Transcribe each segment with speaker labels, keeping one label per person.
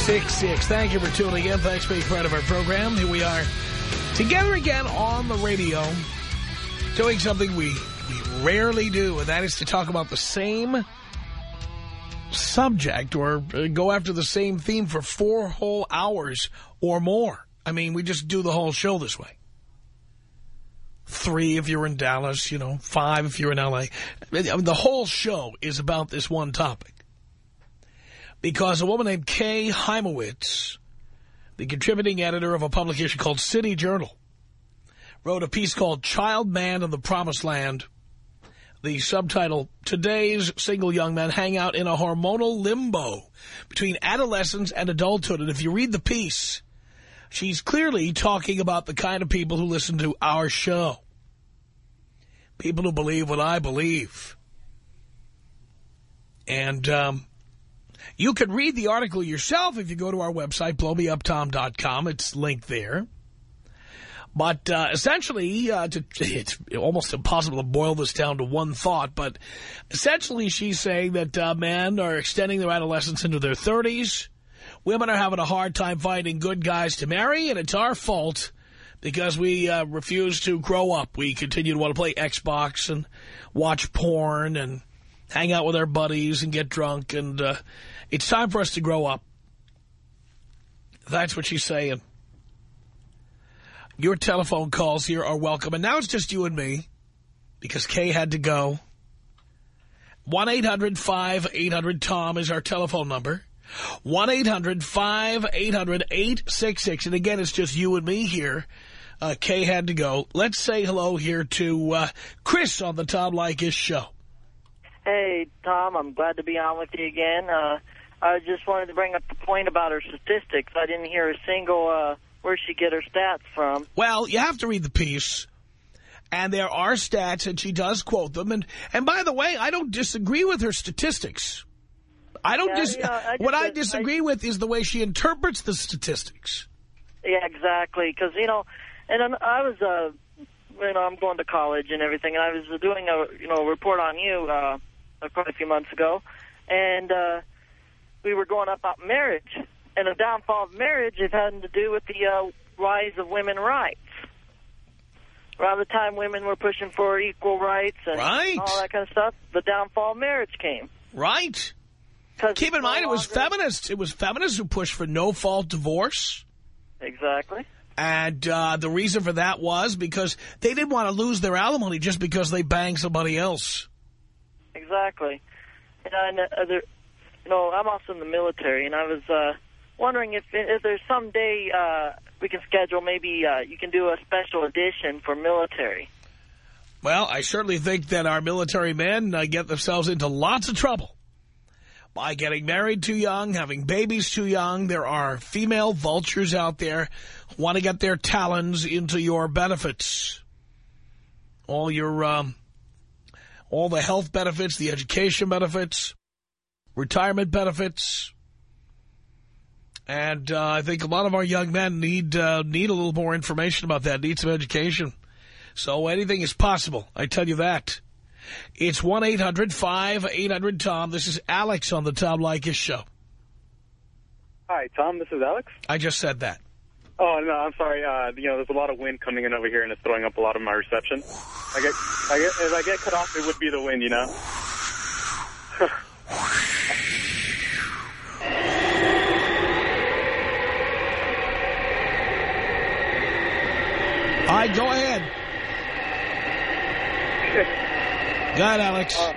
Speaker 1: 1-800-5800-866. Thank you for tuning in. Thanks for being part of our program. Here we are together again on the radio doing something we, we rarely do, and that is to talk about the same subject or uh, go after the same theme for four whole hours or more. I mean, we just do the whole show this way. Three if you're in Dallas, you know, five if you're in L.A. The whole show is about this one topic. Because a woman named Kay Hymowitz, the contributing editor of a publication called City Journal, wrote a piece called Child Man of the Promised Land. The subtitle, Today's Single Young Men Hang Out in a Hormonal Limbo Between Adolescence and Adulthood. And if you read the piece, she's clearly talking about the kind of people who listen to our show. People who believe what I believe. And um, you can read the article yourself if you go to our website, blowmeuptom.com. It's linked there. But uh, essentially, uh, to, it's almost impossible to boil this down to one thought, but essentially she's saying that uh, men are extending their adolescence into their 30s. Women are having a hard time finding good guys to marry, and it's our fault because we uh, refuse to grow up. We continue to want to play Xbox and watch porn and hang out with our buddies and get drunk, and uh, it's time for us to grow up. That's what she's saying. Your telephone calls here are welcome. And now it's just you and me because Kay had to go. 1-800-5800-TOM is our telephone number. 1-800-5800-866. And again, it's just you and me here. Uh, Kay had to go. Let's say hello here to uh, Chris on the Tom Leykis show.
Speaker 2: Hey, Tom, I'm glad to be on with you again. Uh, I just wanted to bring up the point about her statistics. I didn't hear a single... Uh, where she get her stats from.
Speaker 1: Well, you have to read the piece. And there are stats, and she does quote them. And and by the way, I don't disagree with her statistics. I don't.
Speaker 2: Yeah,
Speaker 1: dis
Speaker 2: know, I
Speaker 1: what I disagree
Speaker 2: I-
Speaker 1: with is the way she interprets the statistics.
Speaker 2: Yeah, exactly. Because you know, and I'm- I was, uh, you know, I'm going to college and everything, and I was doing a, you know, report on you uh, quite a few months ago, and uh, we were going up about marriage and the downfall of marriage. It had to do with the uh, rise of women rights. Around the time women were pushing for equal rights and
Speaker 1: Right.
Speaker 2: all that kind of stuff, the downfall of marriage came.
Speaker 1: Right. Keep in mind, it was feminists. It was feminists who pushed for no-fault divorce.
Speaker 2: Exactly.
Speaker 1: And uh, the reason for that was because they didn't want to lose their alimony just because they banged somebody else.
Speaker 2: Exactly. And uh, you know, I'm also in the military, and I was uh, wondering if if there's some day uh, we can schedule, maybe uh, you can do a special edition for military.
Speaker 1: Well, I certainly think that our military men uh, get themselves into lots of trouble by getting married too young, having babies too young. There are female vultures out there who want to get their talons into your benefits. All your, um, all the health benefits, the education benefits, retirement benefits. And uh, I think a lot of our young men need uh, need a little more information about that, need some education. So anything is possible, I tell you that. It's 1-800-5800-TOM. This is Alex on the Tom Leykis Show.
Speaker 3: Hi, Tom. This is Alex.
Speaker 1: I just said that.
Speaker 3: Oh, no, I'm sorry. Uh, you know, there's a lot of wind coming in over here, and it's throwing up a lot of my reception. I get, I get, if I get cut off, it would be the wind, you know?
Speaker 1: All right, go ahead. Got Alex.
Speaker 3: Uh,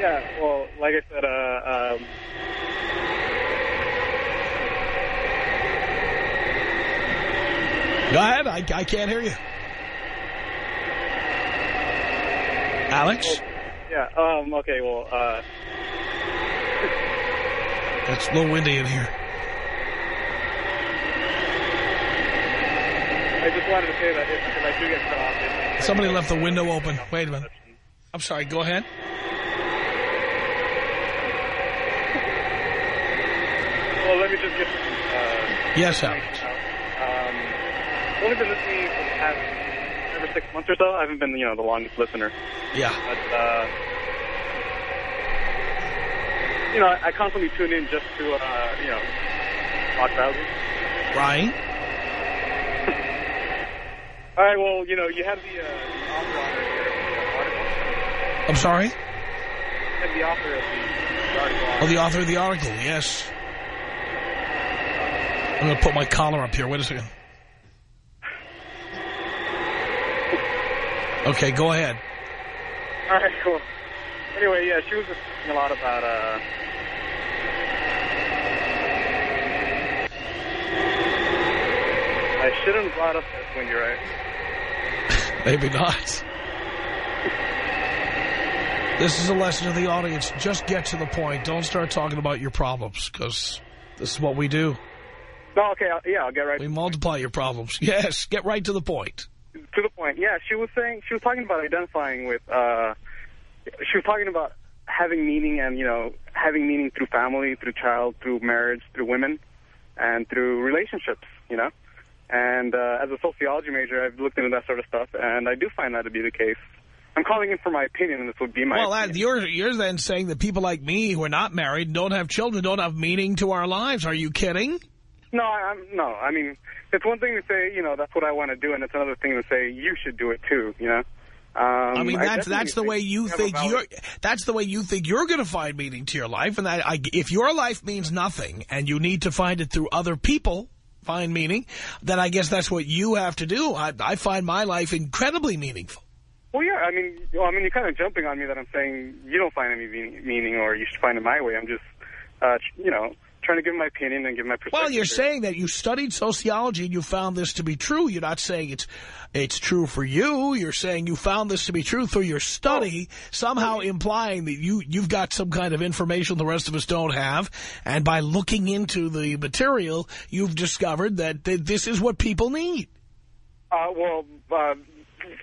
Speaker 3: yeah, well, like I said, uh, um,
Speaker 1: Go ahead. I, I can't hear you. Alex?
Speaker 3: yeah, um, okay, well, uh,
Speaker 1: It's a little windy in here.
Speaker 3: I just wanted to say that if, I do get cut off...
Speaker 1: Somebody left the window open. Wait a minute. I'm sorry. Go ahead.
Speaker 3: Well, let me just get... Uh,
Speaker 1: Yes, Alex.
Speaker 3: I've only been listening for the past every six months or so. I haven't been, you know, the longest listener.
Speaker 1: Yeah.
Speaker 3: But, uh, you know, I, constantly tune in just to, uh, you know, talk value.
Speaker 1: Right.
Speaker 3: All right, well, you know, you have the, uh, the author on here, the article.
Speaker 1: I'm sorry?
Speaker 3: You had the author of the, the article on.
Speaker 1: Oh, the author of the article. Yes. I'm going to put my collar up here. Wait a second. Okay, go ahead.
Speaker 3: All right, cool. Anyway, yeah, she was just talking a lot about, uh, I shouldn't have brought up this when you're right.
Speaker 1: Maybe not. This is a lesson to the audience. Just get to the point. Don't start talking about your problems, because this is what we do.
Speaker 3: No, okay, I'll, yeah, I'll get right
Speaker 1: We multiply your problems. Yes, get right to the point.
Speaker 3: To the point. Yeah, she was saying she was talking about identifying with. uh She was talking about having meaning and you know having meaning through family, through child, through marriage, through women, and through relationships. You know, and uh, as a sociology major, I've looked into that sort of stuff, and I do find that to be the case. I'm calling in for my opinion, and this would be my.
Speaker 1: Well,
Speaker 3: opinion.
Speaker 1: you're, you're then saying that people like me who are not married, don't have children, don't have meaning to our lives. Are you kidding?
Speaker 3: No, I, I'm no. I mean, it's one thing to say, you know, that's what I want to do, and it's another thing to say you should do it too. You know. Um,
Speaker 1: I mean, that's
Speaker 3: definitely
Speaker 1: that's the way you think you're. That's the way you think you're going to find meaning to your life, and that I, if your life means nothing, and you need to find it through other people, find meaning, then I guess that's what you have to do. I, I find my life incredibly meaningful.
Speaker 3: Well, yeah, I mean, well, I mean, you're kind of jumping on me that I'm saying you don't find any meaning, meaning or you should find it my way. I'm just, uh, you know, trying to give my opinion and give my perspective.
Speaker 1: Well, you're saying that you studied sociology and you found this to be true. You're not saying it's it's true for you. You're saying you found this to be true through your study, somehow implying that you, you've got some kind of information the rest of us don't have. And by looking into the material, you've discovered that th this is what people need.
Speaker 3: Uh, well, uh,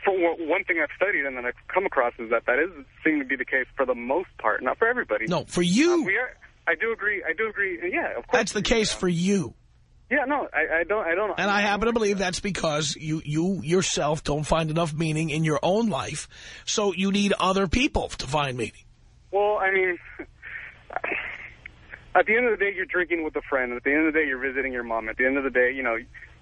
Speaker 3: for one one thing I've studied and then I've come across is that that is seem to be the case for the most part, not for everybody.
Speaker 1: No, for you,
Speaker 3: Uh, we are. I do agree. I do agree. Yeah, of course.
Speaker 1: that's the case for you.
Speaker 3: Yeah, no, I, I don't. I don't.
Speaker 1: And I happen to believe that's because you, you yourself don't find enough meaning in your own life. So you need other people to find meaning.
Speaker 3: Well, I mean, at the end of the day, you're drinking with a friend. At the end of the day, you're visiting your mom. At the end of the day, you know,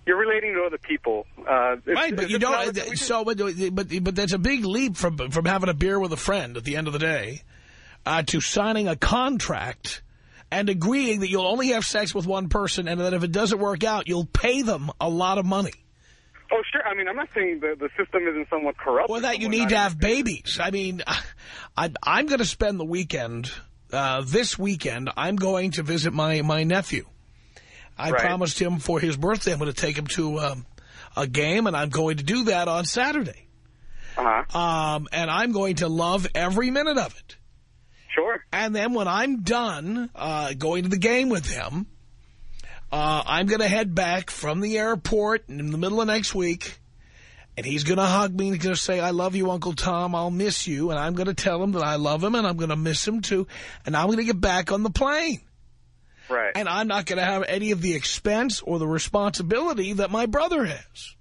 Speaker 3: you're relating to other people. Uh, it's-
Speaker 1: Right, but you don't.
Speaker 3: just-
Speaker 1: So, but but but that's a big leap from from having a beer with a friend at the end of the day uh, to signing a contract and agreeing that you'll only have sex with one person, and that if it doesn't work out, you'll pay them a lot of money.
Speaker 3: Oh, sure. I mean, I'm not saying the the system isn't somewhat corrupt.
Speaker 1: Well, that you need to have babies. I mean, I, I'm going to spend the weekend. Uh, this weekend, I'm going to visit my my nephew. I
Speaker 3: Right.
Speaker 1: promised him for his birthday I'm going to take him to um, a game, and I'm going to do that on Saturday.
Speaker 3: Uh-huh.
Speaker 1: Um, and I'm going to love every minute of it.
Speaker 3: Sure.
Speaker 1: And then when I'm done uh, going to the game with him, uh, I'm going to head back from the airport in the middle of next week. And he's going to hug me and he's going to say, I love you, Uncle Tom. I'll miss you. And I'm going to tell him that I love him and I'm going to miss him too. And I'm going to get back on the plane.
Speaker 3: Right.
Speaker 1: And I'm not going to have any of the expense or the responsibility that my brother has.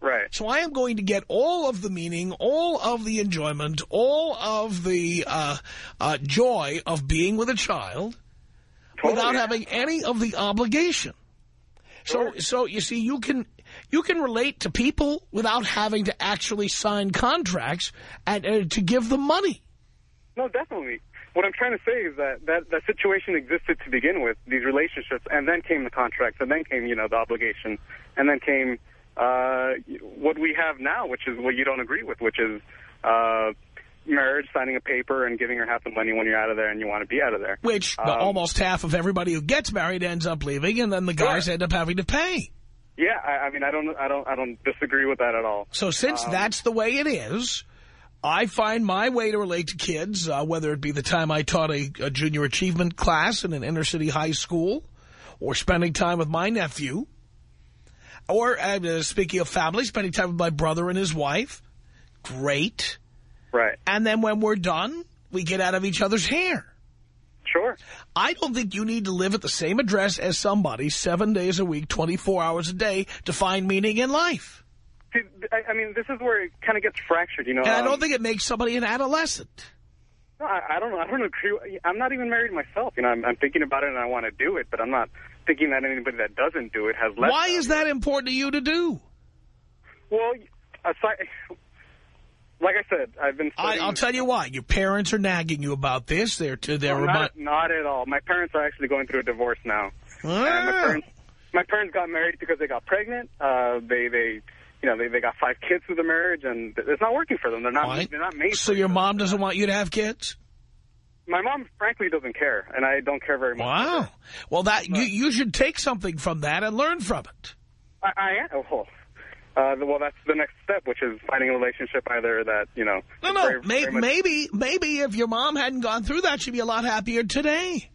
Speaker 3: Right.
Speaker 1: So I am going to get all of the meaning, all of the enjoyment, all of the uh, uh, joy of being with a child
Speaker 3: Totally.
Speaker 1: without having any of the obligation. So, so you see, you can you can relate to people without having to actually sign contracts and uh, to give them money.
Speaker 3: No, definitely. What I'm trying to say is that, that that situation existed to begin with, these relationships, and then came the contracts, and then came, you know, the obligation, and then came uh, what we have now, which is what you don't agree with, which is uh, marriage, signing a paper, and giving her half the money when you're out of there and you want to be out of there.
Speaker 1: Which
Speaker 3: Um,
Speaker 1: almost half of everybody who gets married ends up leaving, and then the guys
Speaker 3: Sure.
Speaker 1: end up having to pay.
Speaker 3: Yeah, I, I mean, I don't, I don't, I don't disagree with that at all.
Speaker 1: So since
Speaker 3: Um,
Speaker 1: that's the way it is, I find my way to relate to kids, uh, whether it be the time I taught a, a junior achievement class in an inner city high school, or spending time with my nephew, or uh, speaking of family, spending time with my brother and his wife. Great.
Speaker 3: Right.
Speaker 1: And then when we're done, we get out of each other's hair.
Speaker 3: Sure.
Speaker 1: I don't think you need to live at the same address as somebody seven days a week, 24 hours a day to find meaning in life.
Speaker 3: I, I mean, this is where it kind of gets fractured, you know.
Speaker 1: And I
Speaker 3: um,
Speaker 1: don't think it makes somebody an adolescent.
Speaker 3: No, I, I don't know. I don't agree. I'm not even married myself. You know, I'm, I'm thinking about it and I want to do it, but I'm not thinking that anybody that doesn't do it has less.
Speaker 1: Why is that important to you to do?
Speaker 3: Well, aside, like I said, I've been.
Speaker 1: I, I'll tell you why. Your parents are nagging you about this. They're to they're
Speaker 3: No, not, not at all. My parents are actually going through a divorce now. And my
Speaker 1: Ah.
Speaker 3: parents, my parents got married because they got pregnant. Uh, they, they, you know, they, they got five kids through the marriage, and it's not working for them. They're not,
Speaker 1: Right.
Speaker 3: they're not made.
Speaker 1: So your
Speaker 3: each
Speaker 1: mom doesn't want you to have kids?
Speaker 3: My mom, frankly, doesn't care, and I don't care very much.
Speaker 1: Wow. Well, that you you should take something from that and learn from it.
Speaker 3: I, I am. Oh, uh, well, that's the next step, which is finding a relationship either that you know.
Speaker 1: No, no.
Speaker 3: very-
Speaker 1: may,
Speaker 3: very
Speaker 1: maybe maybe if your mom hadn't gone through that, she'd be a lot happier today.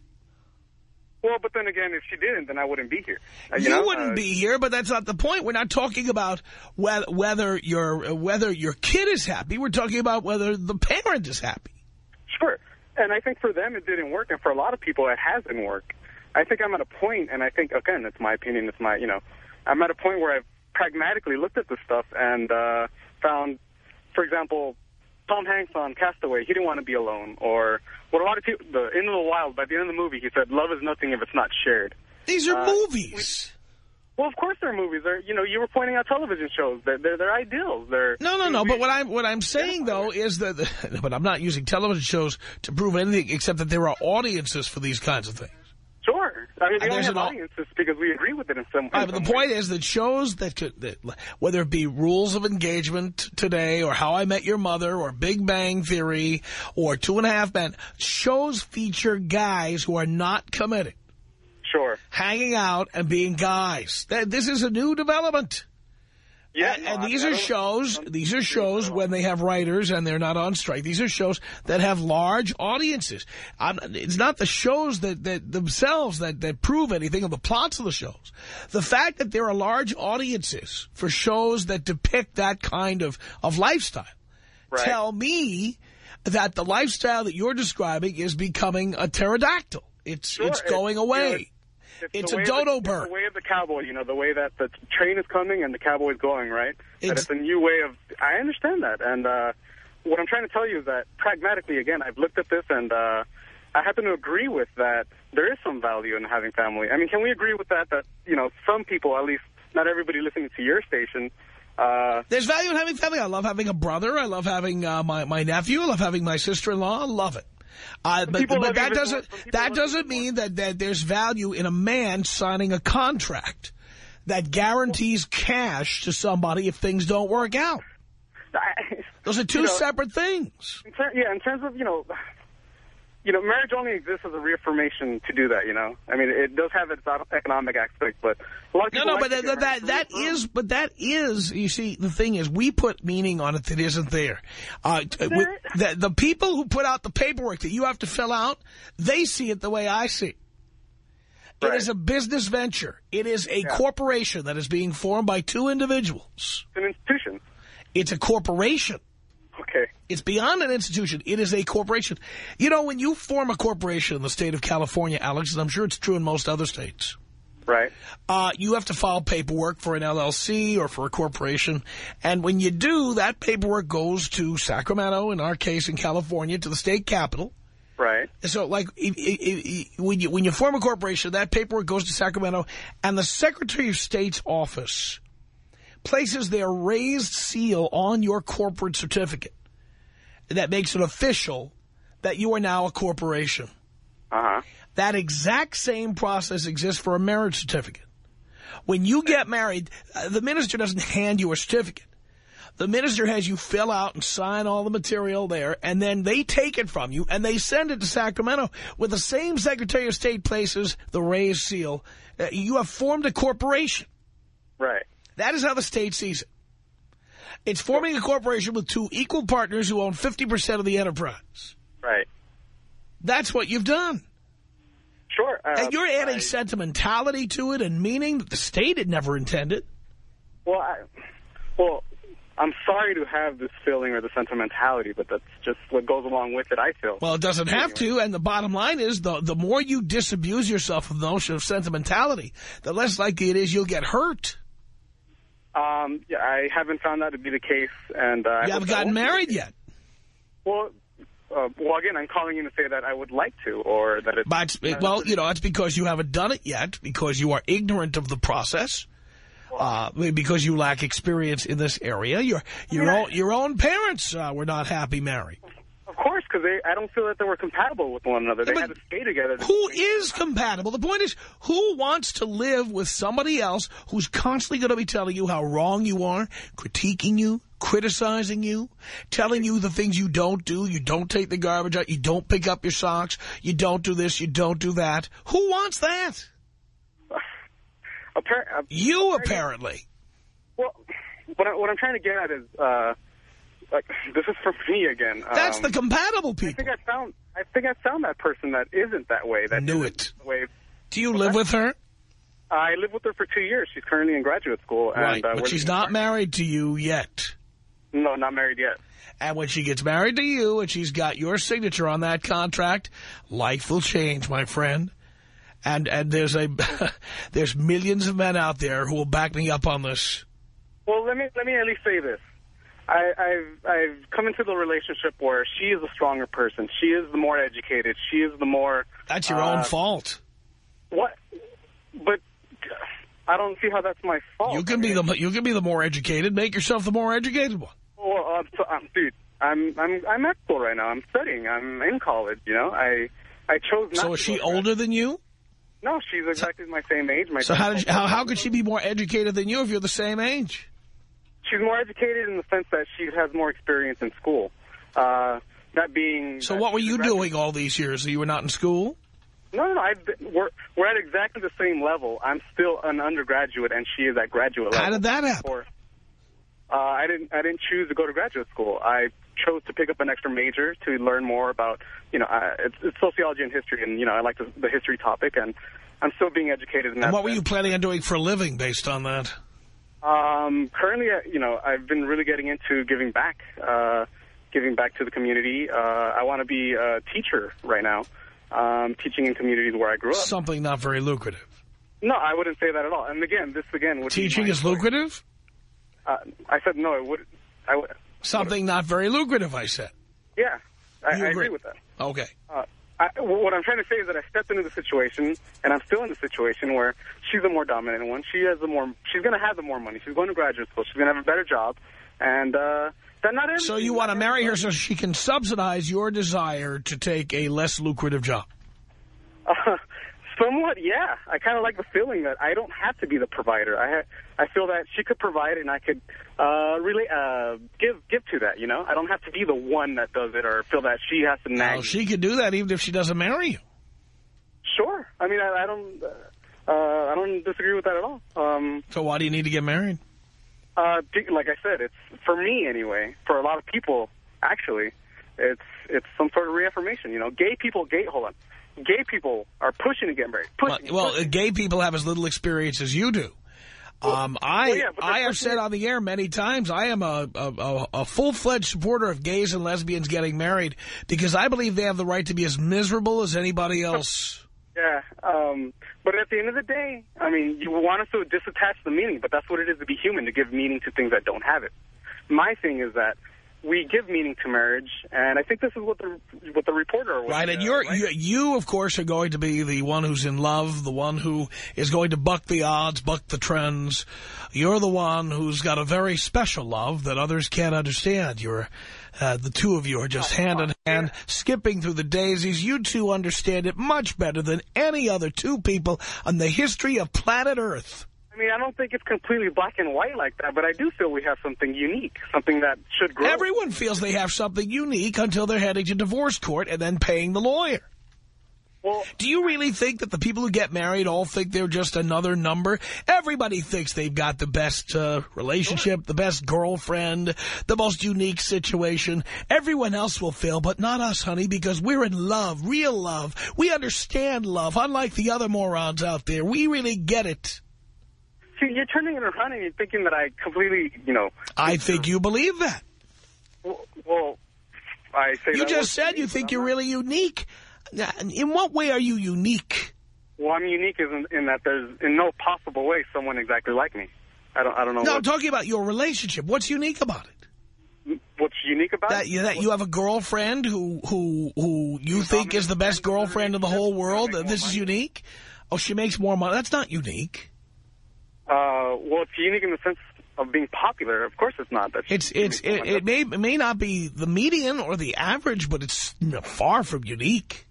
Speaker 3: Well, but then again, if she didn't, then I wouldn't be here. Uh,
Speaker 1: You,
Speaker 3: know?
Speaker 1: wouldn't
Speaker 3: Uh,
Speaker 1: be here, but that's not the point. We're not talking about whether whether your whether your kid is happy. We're talking about whether the parent is happy.
Speaker 3: Sure. And I think for them it didn't work, and for a lot of people it hasn't worked. I think I'm at a point, and I think, again, it's my opinion, it's my, you know, I'm at a point where I've pragmatically looked at this stuff and uh, found, for example, Tom Hanks on Castaway, he didn't want to be alone. Or what a lot of people, the In the Wild, by the end of the movie, he said, love is nothing if it's not shared.
Speaker 1: These are
Speaker 3: Uh,
Speaker 1: movies.
Speaker 3: Well, of course they're movies. They're, you know, you were pointing out television shows. They're, they're, they're ideals. They're
Speaker 1: No, no, no. But what I'm what I'm saying though is that, but I'm not using television shows to prove anything except that there are audiences for these kinds of things.
Speaker 3: Sure. I mean, they
Speaker 1: And
Speaker 3: only
Speaker 1: there's
Speaker 3: have
Speaker 1: an au-
Speaker 3: audiences because we agree with it in some, way.
Speaker 1: Right, but the point is that shows that could, that, whether it be Rules of Engagement today or How I Met Your Mother or Big Bang Theory or Two and a Half Men, shows feature guys who are not committed,
Speaker 3: Sure.
Speaker 1: hanging out and being guys. That This is a new development.
Speaker 3: Yeah,
Speaker 1: and,
Speaker 3: no,
Speaker 1: and
Speaker 3: I
Speaker 1: these
Speaker 3: mean,
Speaker 1: are shows. These are shows when they have writers and they're not on strike. These are shows that have large audiences. I'm, it's not the shows that, that themselves that, that prove anything of the plots of the shows. The fact that there are large audiences for shows that depict that kind of of lifestyle
Speaker 3: Right.
Speaker 1: tell me that the lifestyle that you're describing is becoming a pterodactyl. It's
Speaker 3: Sure,
Speaker 1: it's going
Speaker 3: know,
Speaker 1: away.
Speaker 3: It's,
Speaker 1: It's a dodo bird.
Speaker 3: It's the way of the cowboy, you know, the way that the train is coming and the cowboy's going, right? That it's a new way of... I understand that. And uh, what I'm trying to tell you is that pragmatically, again, I've looked at this and uh, I happen to agree with that there is some value in having family. I mean, can we agree with that, that, you know, some people, at least not everybody listening to your station... Uh,
Speaker 1: There's value in having family. I love having a brother. I love having uh, my my nephew. I love having my sister-in-law. I love it. Uh, but but that doesn't
Speaker 3: more. Some people
Speaker 1: that
Speaker 3: love you a
Speaker 1: doesn't mean that that there's value in a man signing a contract that guarantees cash to somebody if things don't work out. Those are two
Speaker 3: You know,
Speaker 1: separate things.
Speaker 3: In yeah, in terms of, you know, you know, marriage only exists as a reaffirmation to do that, you know? I mean, it does have its economic aspect, but a lot of
Speaker 1: No,
Speaker 3: people
Speaker 1: no,
Speaker 3: like
Speaker 1: but that, that, that is, but that is, you see, the thing is, we put meaning on it that isn't there. Uh, with, the, the people who put out the paperwork that you have to fill out, they see it the way I see it. It
Speaker 3: Right.
Speaker 1: is a business venture. It is a corporation that is being formed by two individuals.
Speaker 3: It's an institution.
Speaker 1: It's a corporation.
Speaker 3: Okay.
Speaker 1: It's beyond an institution. It is a corporation. You know, when you form a corporation in the state of California, Alex, and I'm sure it's true in most other states,
Speaker 3: Right.
Speaker 1: uh, you have to file paperwork for an LLC or for a corporation. And when you do, that paperwork goes to Sacramento, in our case in California, to the state capital.
Speaker 3: Right.
Speaker 1: So, like, if, if, if, when you when you form a corporation, that paperwork goes to Sacramento, and the Secretary of State's office places their raised seal on your corporate certificate. That makes it official that you are now a corporation.
Speaker 3: Uh-huh.
Speaker 1: That exact same process exists for a marriage certificate. When you get married, uh, the minister doesn't hand you a certificate. The minister has you fill out and sign all the material there, and then they take it from you, and they send it to Sacramento with the same Secretary of State places the raised seal. Uh, you have formed a corporation.
Speaker 3: Right.
Speaker 1: That is how the state sees it. It's forming a corporation with two equal partners who own 50% of the enterprise.
Speaker 3: Right.
Speaker 1: That's what you've done.
Speaker 3: Sure. Uh,
Speaker 1: and you're adding
Speaker 3: I,
Speaker 1: sentimentality to it and meaning that the state had never intended.
Speaker 3: Well, I, well, I'm sorry to have this feeling or the sentimentality, but that's just what goes along with it, I feel.
Speaker 1: Well, it doesn't have to, and the bottom line is the, the more you disabuse yourself of the notion of sentimentality, the less likely it is you'll get hurt.
Speaker 3: Um, yeah, I haven't found that to be the case. and uh,
Speaker 1: You haven't gotten married yet.
Speaker 3: Well, uh, well, again, I'm calling you to say that I would like to, or that it's...
Speaker 1: But, well, you know, it's because you haven't done it yet, because you are ignorant of the process, uh, because you lack experience in this area. Your your own your own parents uh, were not happy married.
Speaker 3: Because I don't feel that they were compatible with one another. They had to stay together.
Speaker 1: Who is compatible? The point is, who wants to live with somebody else who's constantly going to be telling you how wrong you are, critiquing you, criticizing you, telling you the things you don't do, you don't take the garbage out, you don't pick up your socks, you don't do this, you don't do that. Who wants that?
Speaker 3: Appar uh,
Speaker 1: You, apparently.
Speaker 3: Well, what, I, what I'm trying to get at is, uh, like, this is for me again.
Speaker 1: That's
Speaker 3: um,
Speaker 1: the compatible people.
Speaker 3: I think I found, I think I found that person that isn't that way. That
Speaker 1: Knew it.
Speaker 3: Way.
Speaker 1: Do you live with her?
Speaker 3: I lived with her for two years. She's currently in graduate school.
Speaker 1: Right,
Speaker 3: and, uh,
Speaker 1: but she's not married to you yet.
Speaker 3: No, not married yet.
Speaker 1: And when she gets married to you and she's got your signature on that contract, life will change, my friend. And and there's a there's millions of men out there who will back me up on this.
Speaker 3: Well, let me let me at least say this. I, I've I've come into the relationship where she is a stronger person. She is the more educated. She is the more.
Speaker 1: That's your
Speaker 3: uh,
Speaker 1: own fault.
Speaker 3: What? But I don't see how that's my fault.
Speaker 1: You can be the you can be the more educated. Make yourself the more educated one.
Speaker 3: Well, uh, so, um, dude, I'm I'm I'm at school right now. I'm studying. I'm in college. You know, I I chose not.
Speaker 1: So is she older than you?
Speaker 3: No, she's exactly my same age. My
Speaker 1: So how did you, how how could she be more educated than you if you're the same age?
Speaker 3: She's more educated in the sense that she has more experience in school. Uh, that being.
Speaker 1: So
Speaker 3: that
Speaker 1: what were you doing all these years? You were not in school?
Speaker 3: No, no, no. I've been, we're we're at exactly the same level. I'm still an undergraduate, and she is at graduate level.
Speaker 1: How did that happen?
Speaker 3: Or, uh, I didn't I didn't choose to go to graduate school. I chose to pick up an extra major to learn more about you know uh, it's, it's sociology and history, and you know I like the, the history topic, and I'm still being educated in that.
Speaker 1: And what were you planning on doing for a living based on that?
Speaker 3: Um, currently, uh, you know, I've been really getting into giving back, uh, giving back to the community. Uh, I want to be a teacher right now, um, teaching in communities where I grew up.
Speaker 1: Something not very lucrative.
Speaker 3: No, I wouldn't say that at all. And again, this again would
Speaker 1: Teaching is lucrative?
Speaker 3: Uh, I said no. It would. I would.
Speaker 1: Something not very lucrative, I said.
Speaker 3: Yeah, I, I
Speaker 1: agree.
Speaker 3: agree with that.
Speaker 1: Okay.
Speaker 3: I, what I'm trying to say is that I stepped into the situation, and I'm still in the situation where she's the more dominant one. She has the more. She's going to have the more money. She's going to graduate school. She's going to have a better job, and uh, that not.
Speaker 1: So you want to marry her so she can subsidize your desire to take a less lucrative job?
Speaker 3: Uh, somewhat, yeah. I kind of like the feeling that I don't have to be the provider. I ha I feel that she could provide, and I could uh, really uh, give give to that. You know, I don't have to be the one that does it, or feel that she has to nag.
Speaker 1: Well, she could do that even if she doesn't marry you.
Speaker 3: Sure. I mean, I, I don't. Uh, I don't disagree with that at all. Um,
Speaker 1: So why do you need to get married?
Speaker 3: uh, like I said, it's for me anyway. For a lot of people, actually, it's it's some sort of reaffirmation. You know, gay people, gay. Hold on, gay people are pushing to get married.
Speaker 1: Well,
Speaker 3: Pushing,
Speaker 1: well,
Speaker 3: pushing.
Speaker 1: gay people have as little experience as you do. Um, I
Speaker 3: well, yeah,
Speaker 1: I have said on the air many times I am a, a, a, a full-fledged supporter of gays and lesbians getting married because I believe they have the right to be as miserable as anybody else.
Speaker 3: Yeah, um, but at the end of the day, I mean, you want us to disattach the meaning, but that's what it is to be human, to give meaning to things that don't have it. My thing is that we give meaning to marriage, and I think this is what the what the reporter was.
Speaker 1: Right, and you're,
Speaker 3: right?
Speaker 1: you, you, of course, are going to be the one who's in love, the one who is going to buck the odds, buck the trends. You're the one who's got a very special love that others can't understand. You're, uh, the two of you are just hand in hand, skipping through the daisies. You two understand it much better than any other two people on the history of planet Earth.
Speaker 3: I mean, I don't think it's completely black and white like that, but I do feel we have something unique, something that should grow.
Speaker 1: Everyone feels they have something unique until they're heading to divorce court and then paying the lawyer.
Speaker 3: Well,
Speaker 1: Do you really think that the people who get married all think they're just another number? Everybody thinks they've got the best uh, relationship, the best girlfriend, the most unique situation. Everyone else will fail, but not us, honey, because we're in love, real love. We understand love, unlike the other morons out there. We really get it.
Speaker 3: See, you're turning it around and you're thinking that I completely, you know,
Speaker 1: I think you believe that.
Speaker 3: well, well I say
Speaker 1: You just said you think you're
Speaker 3: not-
Speaker 1: really unique. In what way are you unique?
Speaker 3: Well, I'm unique in, in that there's in no possible way someone exactly like me. I don't, I don't know
Speaker 1: No, I'm talking about your relationship. What's unique about it?
Speaker 3: what's unique about
Speaker 1: That
Speaker 3: it.
Speaker 1: you, that you have a girlfriend who who who you think is the best girlfriend in the whole world. This is unique. Oh, she makes more money. That's not unique.
Speaker 3: Uh, well, it's unique in the sense of being popular. Of course, it's not. That's
Speaker 1: It's it's it, it may it may not be the median or the average, but it's far from unique.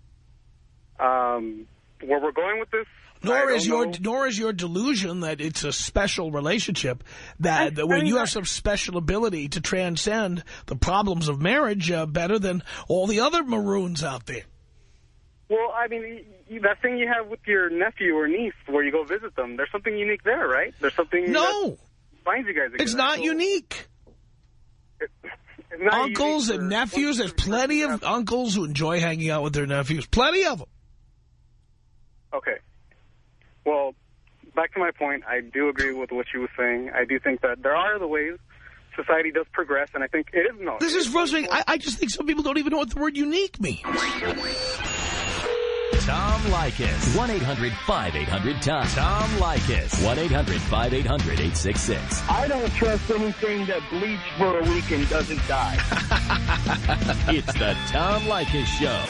Speaker 3: Um, where we're going with this.
Speaker 1: Nor
Speaker 3: I
Speaker 1: is your
Speaker 3: know.
Speaker 1: nor is your delusion that it's a special relationship that, that when you have some special ability to transcend the problems of marriage uh, better than all the other maroons out there.
Speaker 3: Well, I mean, that thing you have with your nephew or niece where you go visit them, there's something unique there, right? There's something
Speaker 1: No,
Speaker 3: binds you guys together.
Speaker 1: it's not
Speaker 3: So
Speaker 1: unique.
Speaker 3: it's not
Speaker 1: Uncles
Speaker 3: unique
Speaker 1: and nephews, there's plenty of uncles who enjoy hanging out with their nephews. Plenty of them.
Speaker 3: Okay. Well, back to my point, I do agree with what you were saying. I do think that there are other ways society does progress, and I think it is no.
Speaker 1: This is frustrating. I, I just think some people don't even know what the word unique means.
Speaker 4: Tom Leykis.
Speaker 5: 1-800-5800-TOM.
Speaker 4: Tom Leykis.
Speaker 5: 1-800-5800-866.
Speaker 6: I don't trust anything that bleeds for a week and doesn't die.
Speaker 4: It's the Tom Leykis Show.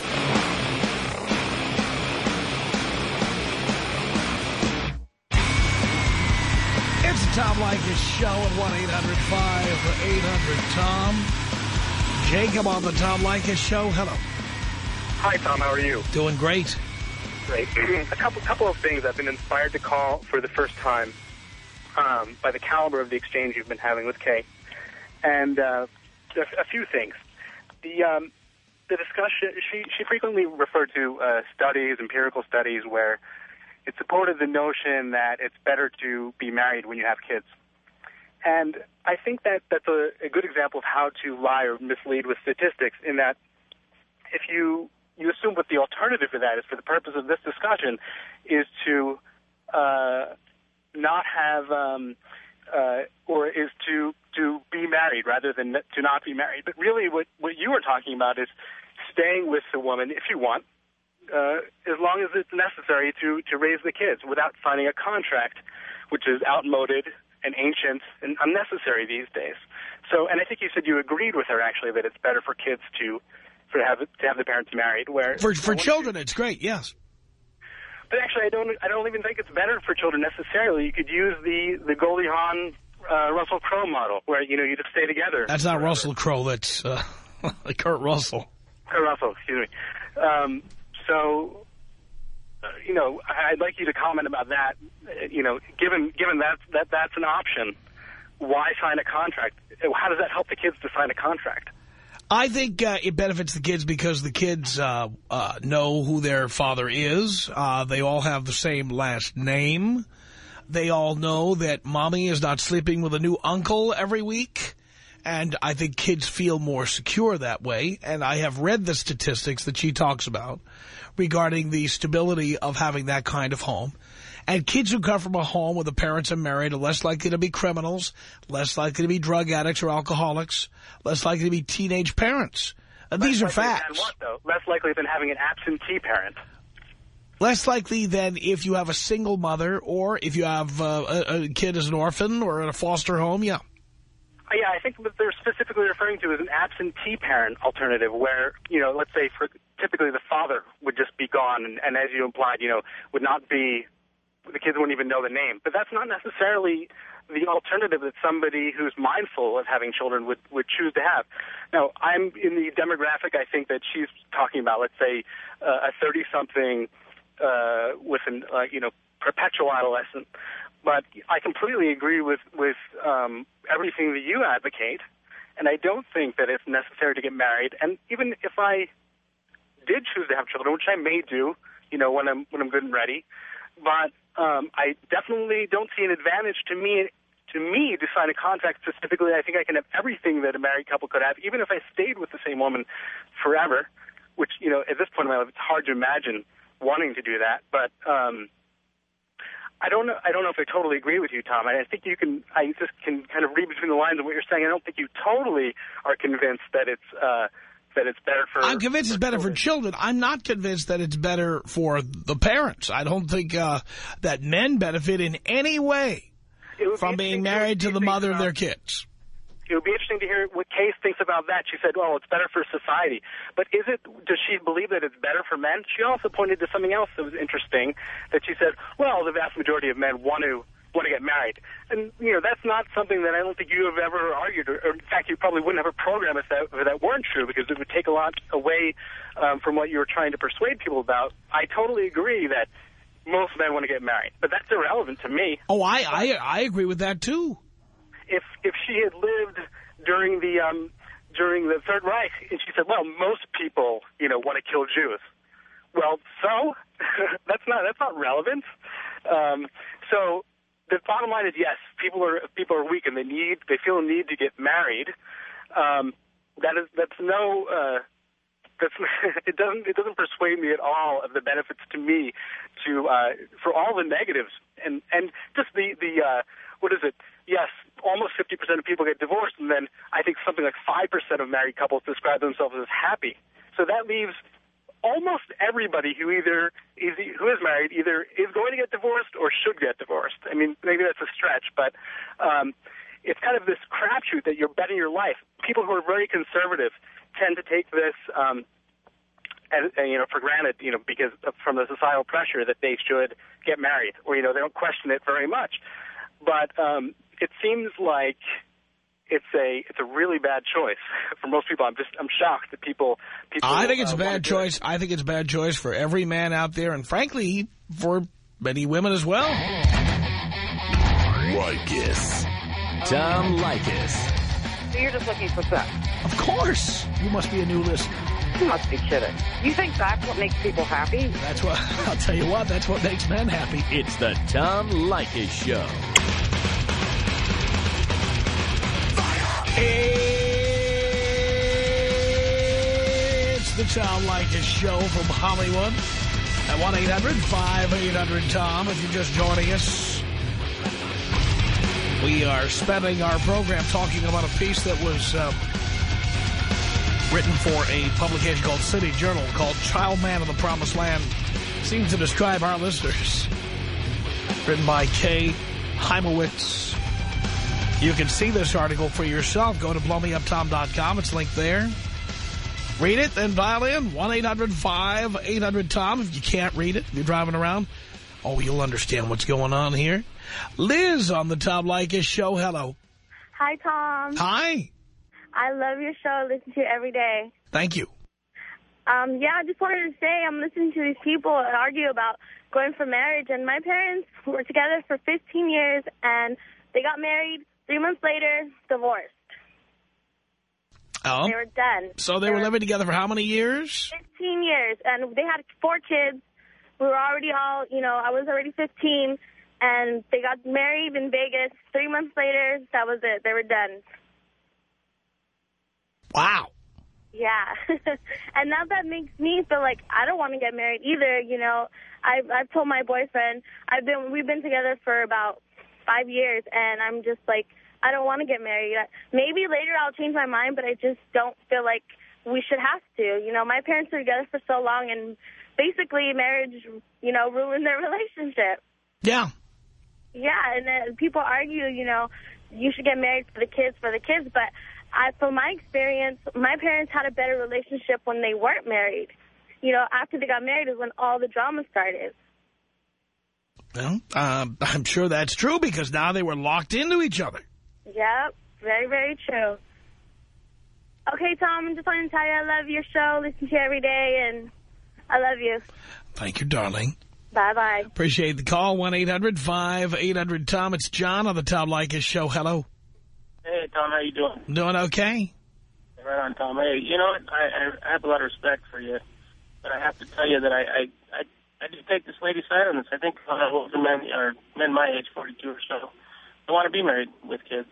Speaker 1: It's the Tom Leykis Show at 1-800-5800-TOM. Jacob on the Tom Leykis Show. Hello.
Speaker 3: Hi, Tom. How are you?
Speaker 1: Doing great.
Speaker 3: Great. a couple couple of things I've been inspired to call for the first time um, by the caliber of the exchange you've been having with Kay, and uh, a, few things. The um, the discussion she she frequently referred to uh, studies, empirical studies, where it supported the notion that it's better to be married when you have kids. And I think that that's a, a good example of how to lie or mislead with statistics in that if you you assume what the alternative for that is for the purpose of this discussion is to uh, not have um, uh, or is to to be married rather than to not be married. But really, what what you were talking about is staying with the woman if you want, uh, as long as it's necessary to to raise the kids without signing a contract, which is outmoded and ancient and unnecessary these days. So, and I think you said you agreed with her actually that it's better for kids to for have to have the parents married. Where
Speaker 1: For for children, it's great, yes.
Speaker 3: but actually, I don't. I don't even think it's better for children necessarily. You could use the the Goldie Hawn, uh, Russell Crowe model, where you know you just stay together.
Speaker 1: That's not Russell Crowe. That's uh, Kurt Russell.
Speaker 3: Kurt Russell, excuse me. Um, so, uh, you know, I'd like you to comment about that. Uh, You know, given given that that that's an option, why sign a contract? How does that help the kids to sign a contract?
Speaker 1: I think uh, it benefits the kids because the kids uh, uh, know who their father is. Uh, they all have the same last name. They all know that mommy is not sleeping with a new uncle every week. And I think kids feel more secure that way. And I have read the statistics that she talks about regarding the stability of having that kind of home. And kids who come from a home where the parents are married are less likely to be criminals, less likely to be drug addicts or alcoholics, less likely to be teenage parents. And these are
Speaker 3: Less likely than
Speaker 1: facts.
Speaker 3: what though? Less likely than having an absentee parent.
Speaker 1: Less likely than if you have a single mother or if you have uh, a, a kid as an orphan or in a foster home, yeah.
Speaker 3: Uh, Yeah, I think what they're specifically referring to is an absentee parent alternative where, you know, let's say for typically the father would just be gone and, and as you implied, you know, would not be, the kids wouldn't even know the name. But that's not necessarily the alternative that somebody who's mindful of having children would, would choose to have. Now, I'm in the demographic I think that she's talking about, let's say uh, a 30-something uh, with an, uh, you know, perpetual adolescent But I completely agree with with um, everything that you advocate, and I don't think that it's necessary to get married. And even if I did choose to have children, which I may do, you know, when I'm when I'm good and ready, but um, I definitely don't see an advantage to me to me to sign a contract specifically. I think I can have everything that a married couple could have, even if I stayed with the same woman forever. Which you know, at this point in my life, it's hard to imagine wanting to do that. But um, I don't know. I don't know if I totally agree with you, Tom. I think you can. I just can kind of read between the lines of what you're saying. I don't think you totally are convinced that it's uh, that it's better for.
Speaker 1: I'm convinced
Speaker 3: for
Speaker 1: it's better
Speaker 3: children.
Speaker 1: for children. I'm not convinced that it's better for the parents. I don't think uh, that men benefit in any way
Speaker 3: would be
Speaker 1: from being married to the mother of their kids.
Speaker 3: It would be interesting to hear what Case thinks about that. She said, "Well, it's better for society," but is it? Does she believe that it's better for men? She also pointed to something else that was interesting. That she said, "Well, the vast majority of men want to." Want to get married, and you know that's not something that I don't think you have ever argued, or, or in fact, you probably wouldn't have a program if that if that weren't true, because it would take a lot away um, from what you were trying to persuade people about. I totally agree that most men want to get married, but that's irrelevant to me.
Speaker 1: Oh, I, I, I agree with that, too.
Speaker 3: if if she had lived during the um during the Third Reich and she said, well, most people, you know, want to kill Jews. Well, so that's not that's not relevant. Um, so the bottom line is yes, people are people are weak and they need they feel a need to get married. Um, that is that's no uh, that's it doesn't it doesn't persuade me at all of the benefits to me to uh, for all the negatives and and just the the uh, what is it? Yes, almost 50% of people get divorced, and then I think something like 5% of married couples describe themselves as happy. So that leaves almost everybody who either is who is married either is going to get divorced or should get divorced. I mean, maybe that's a stretch, but um, it's kind of this crapshoot that you're betting your life. People who are very conservative tend to take this. Um, and, and, you know, for granted, you know, because from the societal pressure that they should get married, or you know, they don't question it very much. But um, it seems like it's a it's a really bad choice for most people. I'm just I'm shocked that people people.
Speaker 1: I think it's
Speaker 3: uh,
Speaker 1: a bad
Speaker 3: do it.
Speaker 1: choice. I think it's a bad choice for every man out there, and frankly, for many women as well.
Speaker 4: Leykis.
Speaker 5: Tom Leykis.
Speaker 6: So you're just looking for sex.
Speaker 1: Of course. You must be a new listener.
Speaker 6: You must be kidding. You think that's what makes people happy?
Speaker 1: That's what, I'll tell you what, that's what makes men happy.
Speaker 5: It's the Tom Leykis Show.
Speaker 1: It's the Tom Leykis Show from Hollywood at 1-800-5800-TOM if you're just joining us. We are spending our program talking about a piece that was uh, written for a publication called City Journal called Child Man of the Promised Land. Seems to describe our listeners. Written by Kay Hymowitz. You can see this article for yourself. Go to blowmeuptom.com. It's linked there. Read it, then dial in. 1-800-5800-TOM. If you can't read it, if you're driving around, oh, you'll understand what's going on here. Liz on the Tom Leykis show. Hello.
Speaker 7: Hi, Tom.
Speaker 1: Hi.
Speaker 7: I love your show. I listen to it every day.
Speaker 1: Thank you.
Speaker 7: Um, yeah, I just wanted to say I'm listening to these people argue about going for marriage, and my parents were together for 15 years, and they got married. Three months later, divorced.
Speaker 1: Oh,
Speaker 7: They were done.
Speaker 1: so they were living together for how many years?
Speaker 7: 15 years, and they had four kids. We were already all, you know, I was already 15, and they got married in Vegas. Three months later, that was it. They were done.
Speaker 1: Wow.
Speaker 7: Yeah. and now that makes me feel like I don't want to get married either, you know. I've I've told my boyfriend I've been we've been together for about five years and I'm just like I don't want to get married. Maybe later I'll change my mind, but I just don't feel like we should have to. You know, my parents were together for so long and basically marriage, you know, ruined their relationship.
Speaker 1: Yeah.
Speaker 7: Yeah, and then people argue, you know, you should get married for the kids, for the kids. But I, from my experience, my parents had a better relationship when they weren't married. You know, after they got married is when all the drama started.
Speaker 1: Well, uh, I'm sure that's true because now they were locked into each other.
Speaker 7: Yep, very, very true. Okay, Tom, I just wanted to tell you I love your show, listen to you every day, and I love you.
Speaker 1: Thank you, darling.
Speaker 7: Bye-bye.
Speaker 1: Appreciate the call. 1-800-5800-TOM. It's John on the Tom Leykis Show. Hello.
Speaker 8: Hey, Tom, how you doing?
Speaker 1: Doing okay?
Speaker 8: Right on, Tom. Hey, you know what? I, I have a lot of respect for you, but I have to tell you that I I, I, I do take this lady's side on this. I think uh, older men, or men my age, 42 or so, don't want to be married with kids.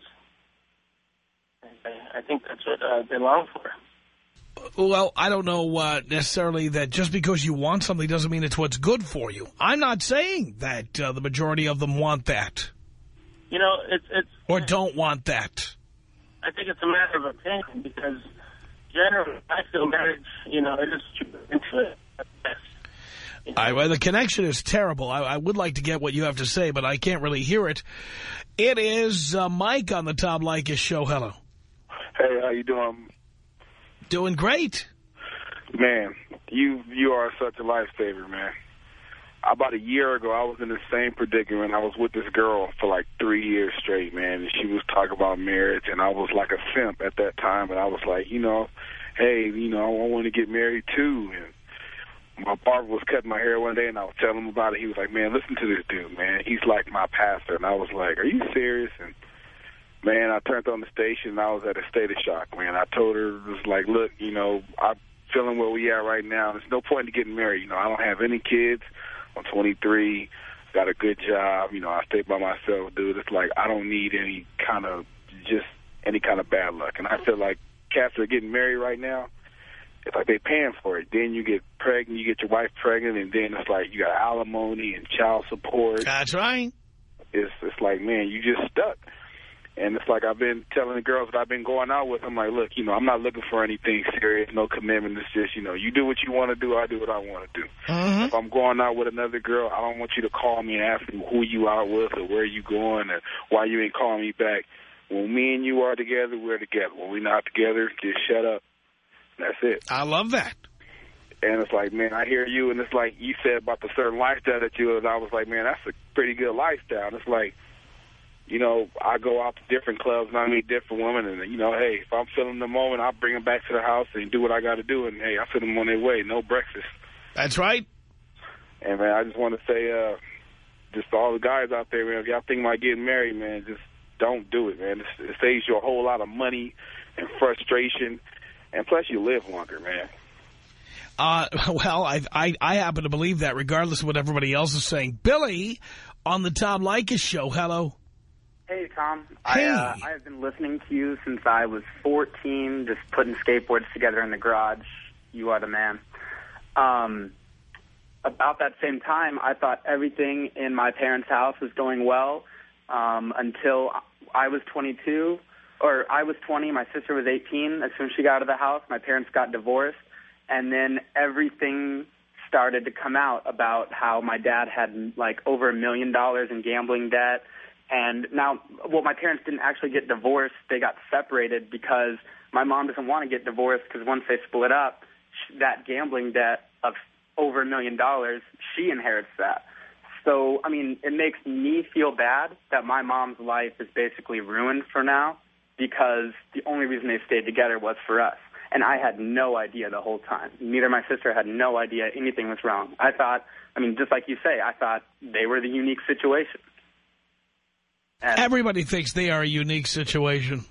Speaker 8: I, I think that's what uh, they long for.
Speaker 1: Well, I don't know uh, necessarily that just because you want something doesn't mean it's what's good for you. I'm not saying that uh, the majority of them want that.
Speaker 8: You know, it's it's
Speaker 1: or don't want that.
Speaker 8: I think it's a matter of opinion because generally I feel marriage, you know, it is into it.
Speaker 1: I, well, the connection is terrible. I, I, would like to get what you have to say, but I can't really hear it. It is uh, Mike on the Tom Leykis show. Hello.
Speaker 9: Hey, how you doing?
Speaker 1: Doing great.
Speaker 9: Man, you you are such a lifesaver, man. About a year ago, I was in the same predicament. I was with this girl for like three years straight, man, and she was talking about marriage, and I was like a simp at that time, and I was like, you know, hey, you know, I want to get married too, and my barber was cutting my hair one day, and I was telling him about it. He was like, man, listen to this dude, man. He's like my pastor. And I was like, are you serious? And, man, I turned on the station, and I was at a state of shock, man. I told her, it was like, look, you know, I'm feeling where we are right now. There's no point in getting married. You know, I don't have any kids. I'm 23, got a good job. You know, I stay by myself, dude. It's like I don't need any kind of, just any kind of bad luck. And I feel like cats are getting married right now it's like they paying for it. Then you get pregnant, you get your wife pregnant, and then it's like you got alimony and child support.
Speaker 1: That's right.
Speaker 9: It's it's like, man, you just stuck. And it's like I've been telling the girls that I've been going out with, I'm like, look, you know, I'm not looking for anything serious, no commitment. It's just, you know, you do what you want to do, I do what I want to do.
Speaker 1: Mm -hmm.
Speaker 9: If I'm going out with another girl, I don't want you to call me and ask me who you out with or where you going or why you ain't calling me back. When me and you are together, we're together. When we're not together, just shut up that's it.
Speaker 1: I love that.
Speaker 9: And it's like, man, I hear you, and it's like you said about the certain lifestyle that you live. I was like, man, that's a pretty good lifestyle. And it's like, you know, I go out to different clubs and I meet different women, and, you know, hey, if I'm feeling the moment, I'll bring them back to the house and do what I got to do, and, hey, I send them on their way. No breakfast.
Speaker 1: That's right.
Speaker 9: And, man, I just want to say, uh, just to all the guys out there, man, if y'all think about getting married, man, just don't do it, man. It saves you a whole lot of money and frustration and plus, you live longer, man.
Speaker 1: Uh, well, I, I, I happen to believe that regardless of what everybody else is saying. Billy on the Tom Leykis show. Hello.
Speaker 10: Hey, Tom.
Speaker 1: Hey.
Speaker 10: I, uh, I have been listening to you since I was 14, just putting skateboards together in the garage. You are the man. Um, about that same time, I thought everything in my parents' house was going well um, until I was 22 or I was 20, my sister was 18. As soon as she got out of the house, my parents got divorced, and then everything started to come out about how my dad had like over a million dollars in gambling debt. And now, well, my parents didn't actually get divorced. They got separated because my mom doesn't want to get divorced because once they split up, that gambling debt of over a million dollars, she inherits that. So, I mean, it makes me feel bad that my mom's life is basically ruined for now because the only reason they stayed together was for us. And I had no idea the whole time. Neither my sister had no idea anything was wrong. I thought, I mean, just like you say, I thought they were the unique situation.
Speaker 1: And Everybody thinks they are a unique situation.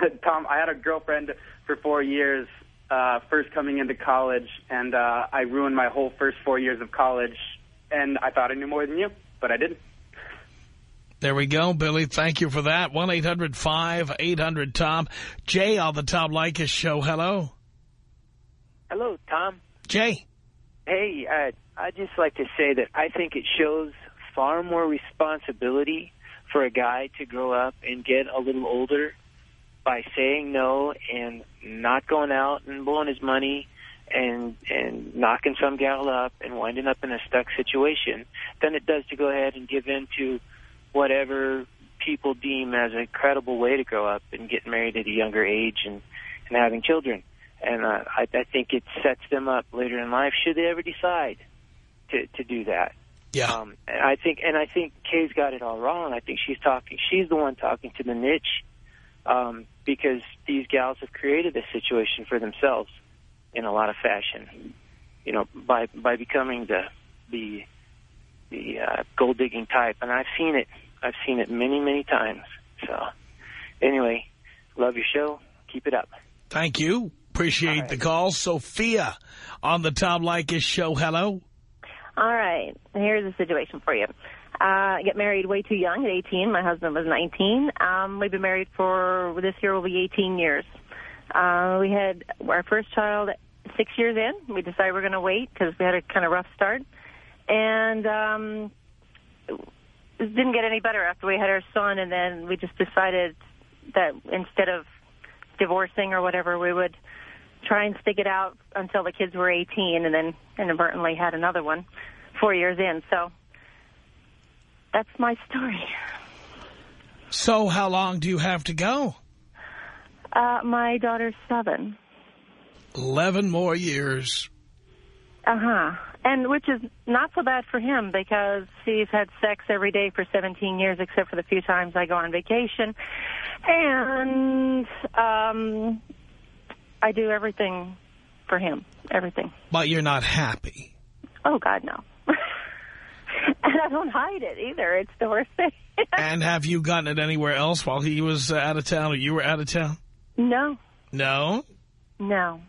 Speaker 10: Tom, I had a girlfriend for four years, uh, first coming into college, and uh, I ruined my whole first four years of college, and I thought I knew more than you, but I didn't.
Speaker 1: There we go, Billy. Thank you for that. 1-800-5800-TOM. Jay on the Tom Leykis show. Hello.
Speaker 11: Hello, Tom.
Speaker 1: Jay.
Speaker 11: Hey, uh, I'd just like to say that I think it shows far more responsibility for a guy to grow up and get a little older by saying no and not going out and blowing his money and and knocking some gal up and winding up in a stuck situation than it does to go ahead and give in to whatever people deem as a credible way to grow up and get married at a younger age and, and having children. And uh, I, I think it sets them up later in life should they ever decide to, to do that.
Speaker 1: Yeah.
Speaker 11: Um, and I think, and I think Kay's got it all wrong. I think she's talking, she's the one talking to the niche, um, because these gals have created this situation for themselves in a lot of fashion. You know, by by becoming the the the uh, gold digging type, and I've seen it. I've seen it many, many times. So, anyway, love your show. Keep it up.
Speaker 1: Thank you. Appreciate right. the call. Sophia on the Tom Leykis show. Hello.
Speaker 12: All right. Here's the situation for you. Uh, I get married way too young at 18. My husband was 19. Um, we've been married for, this year will be 18 years. Uh, we had our first child six years in. We decided we are going to wait because we had a kind of rough start. And um, it didn't get any better after we had our son, and then we just decided that instead of divorcing or whatever, we would try and stick it out until the kids were 18, and then inadvertently had another one four years in. So that's my story.
Speaker 1: So how long do you have to go?
Speaker 12: Uh, my daughter's seven.
Speaker 1: Eleven more years.
Speaker 12: Uh-huh. And which is not so bad for him because he's had sex every day for 17 years except for the few times I go on vacation. And um, I do everything for him, everything.
Speaker 1: But you're not happy.
Speaker 12: Oh, God, no. and I don't hide it either. It's the worst thing.
Speaker 1: and have you gotten it anywhere else while he was out of town or you were out of town?
Speaker 12: No.
Speaker 1: No?
Speaker 12: No.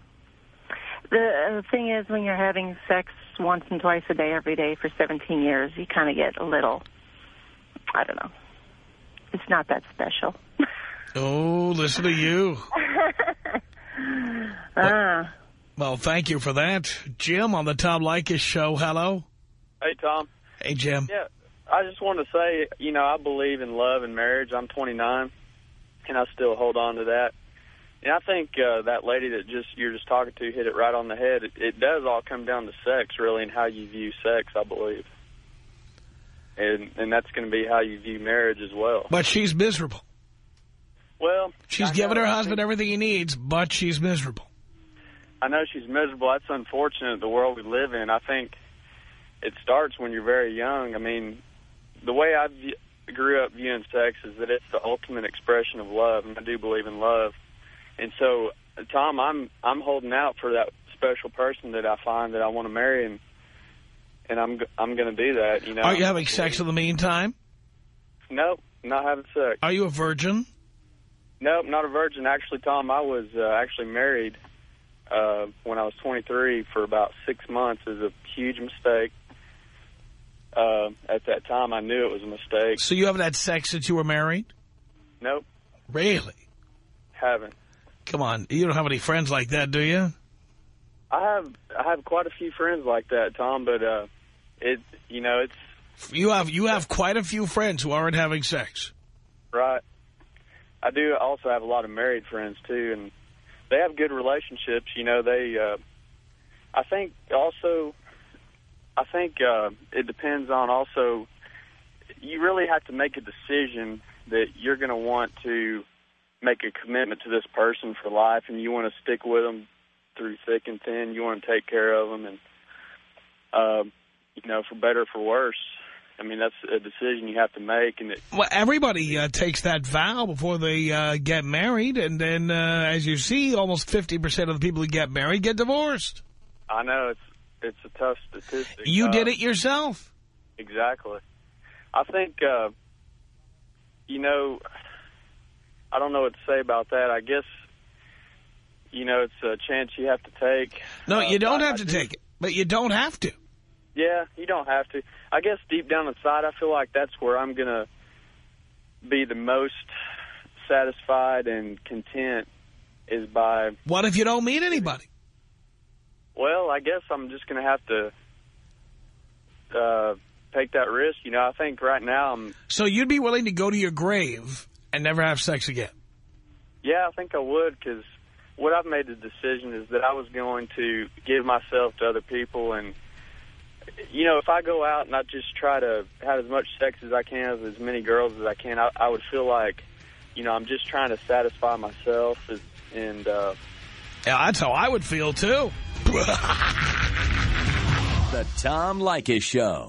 Speaker 12: The thing is, when you're having sex once and twice a day, every day for 17 years, you kind of get a little, I don't know. It's not that special.
Speaker 1: oh, listen to you.
Speaker 12: Ah.
Speaker 1: well, well, thank you for that. Jim on the Tom Leykis show. Hello.
Speaker 13: Hey, Tom.
Speaker 1: Hey, Jim.
Speaker 13: Yeah, I just wanted to say, you know, I believe in love and marriage. I'm 29, and I still hold on to that. And I think uh, that lady that just you're just talking to hit it right on the head. It, it does all come down to sex, really, and how you view sex, I believe. And and that's going to be how you view marriage as well.
Speaker 1: But she's miserable.
Speaker 13: Well,
Speaker 1: she's given her husband everything he needs, but she's miserable.
Speaker 13: I know she's miserable. That's unfortunate, the world we live in. I think it starts when you're very young. I mean, the way I grew up viewing sex is that it's the ultimate expression of love, and I do believe in love. And so, Tom, I'm I'm holding out for that special person that I find that I want to marry, and and I'm I'm going to do that. You know.
Speaker 1: Are you having sex in the meantime?
Speaker 13: No, not having sex.
Speaker 1: Are you a virgin?
Speaker 13: Nope, not a virgin. Actually, Tom, I was uh, actually married uh, when I was 23 for about six months. It was a huge mistake. Uh, at that time, I knew it was a mistake.
Speaker 1: So you haven't had sex since you were married?
Speaker 13: Nope.
Speaker 1: Really?
Speaker 13: Haven't.
Speaker 1: Come on, you don't have any friends like that, do you?
Speaker 13: I have I have quite a few friends like that, Tom, but uh, it you know it's
Speaker 1: you have you have quite a few friends who aren't having sex.
Speaker 13: Right. I do also have a lot of married friends too, and they have good relationships. You know, they. Uh, I think also, I think uh, it depends on also. You really have to make a decision that you're going to want to make a commitment to this person for life, and you want to stick with them through thick and thin. You want to take care of them, and uh, you know, for better for worse. I mean, that's a decision you have to make. And it,
Speaker 1: well, everybody uh, takes that vow before they uh, get married, and then, uh, as you see, almost 50% of the people who get married get divorced.
Speaker 13: I know it's it's a tough statistic.
Speaker 1: You did it yourself.
Speaker 13: Exactly. I think, uh, you know, I don't know what to say about that. I guess, you know, it's a chance you have to take.
Speaker 1: No, you
Speaker 13: uh,
Speaker 1: don't
Speaker 13: I,
Speaker 1: have to
Speaker 13: do.
Speaker 1: take it, but you don't have to.
Speaker 13: Yeah, you don't have to. I guess deep down inside, I feel like that's where I'm going to be the most satisfied and content is by...
Speaker 1: What if you don't meet anybody?
Speaker 13: Well, I guess I'm just going to have to uh, take that risk. You know, I think right now I'm...
Speaker 1: So you'd be willing to go to your grave and never have sex again?
Speaker 13: Yeah, I think I would because what I've made the decision is that I was going to give myself to other people and you know, if I go out and I just try to have as much sex as I can with as many girls as I can, I, I would feel like, you know, I'm just trying to satisfy myself. And, uh,
Speaker 1: yeah, that's how I would feel, too.
Speaker 5: the Tom Leykis Show.